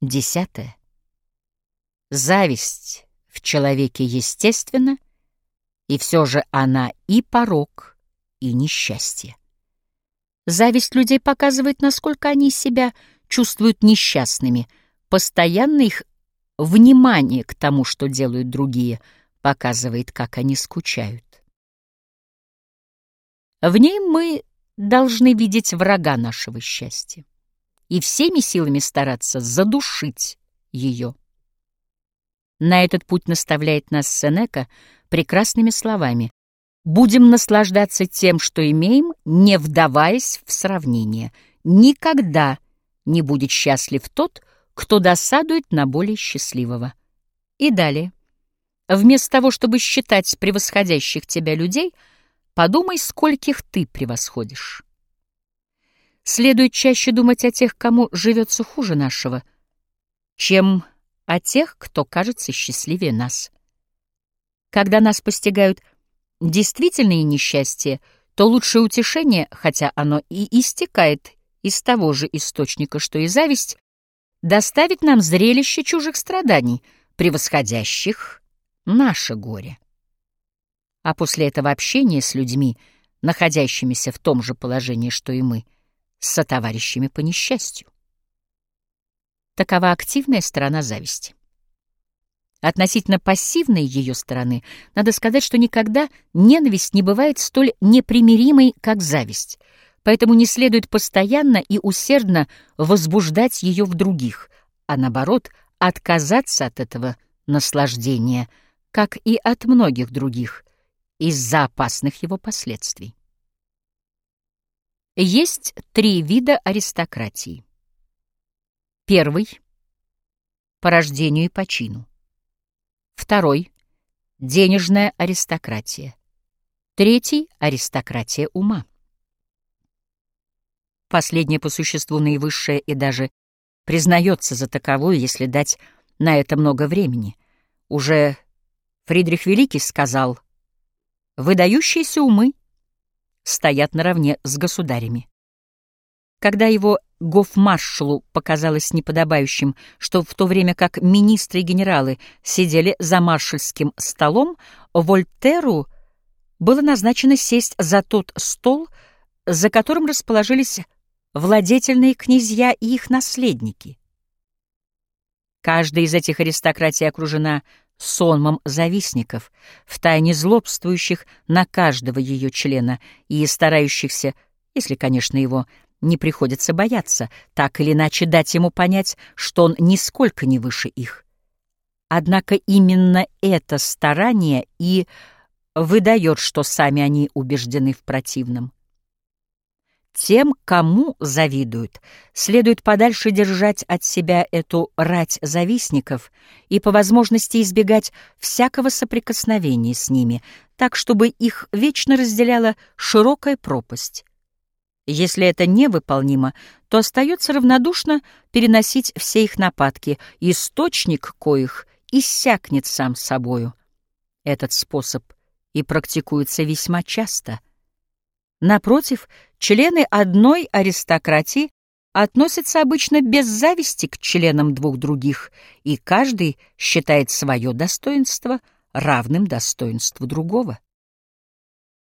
Десятое. Зависть в человеке естественна, и все же она и порок, и несчастье. Зависть людей показывает, насколько они себя чувствуют несчастными. Постоянно их внимание к тому, что делают другие, показывает, как они скучают. В ней мы должны видеть врага нашего счастья и всеми силами стараться задушить ее. На этот путь наставляет нас Сенека прекрасными словами. «Будем наслаждаться тем, что имеем, не вдаваясь в сравнение. Никогда не будет счастлив тот, кто досадует на более счастливого». И далее. Вместо того, чтобы считать превосходящих тебя людей, подумай, скольких ты превосходишь. Следует чаще думать о тех, кому живется хуже нашего, чем о тех, кто кажется счастливее нас. Когда нас постигают действительные несчастья, то лучшее утешение, хотя оно и истекает из того же источника, что и зависть, доставит нам зрелище чужих страданий, превосходящих наше горе. А после этого общения с людьми, находящимися в том же положении, что и мы, — сотоварищами по несчастью. Такова активная сторона зависти. Относительно пассивной ее стороны надо сказать, что никогда ненависть не бывает столь непримиримой, как зависть, поэтому не следует постоянно и усердно возбуждать ее в других, а наоборот, отказаться от этого наслаждения, как и от многих других, из-за опасных его последствий. Есть три вида аристократии. Первый — по рождению и по чину. Второй — денежная аристократия. Третий — аристократия ума. Последнее по существу наивысшее и даже признается за таковую, если дать на это много времени. Уже Фридрих Великий сказал «Выдающиеся умы стоят наравне с государями. Когда его гофмаршалу показалось неподобающим, что в то время как министры и генералы сидели за маршальским столом, Вольтеру было назначено сесть за тот стол, за которым расположились владетельные князья и их наследники. Каждая из этих аристократий окружена сонмом завистников, втайне злобствующих на каждого ее члена и старающихся, если, конечно, его не приходится бояться, так или иначе дать ему понять, что он нисколько не выше их. Однако именно это старание и выдает, что сами они убеждены в противном. Тем, кому завидуют, следует подальше держать от себя эту рать завистников и по возможности избегать всякого соприкосновения с ними, так, чтобы их вечно разделяла широкая пропасть. Если это невыполнимо, то остается равнодушно переносить все их нападки, источник коих иссякнет сам собою. Этот способ и практикуется весьма часто — Напротив, члены одной аристократии относятся обычно без зависти к членам двух других, и каждый считает свое достоинство равным достоинству другого.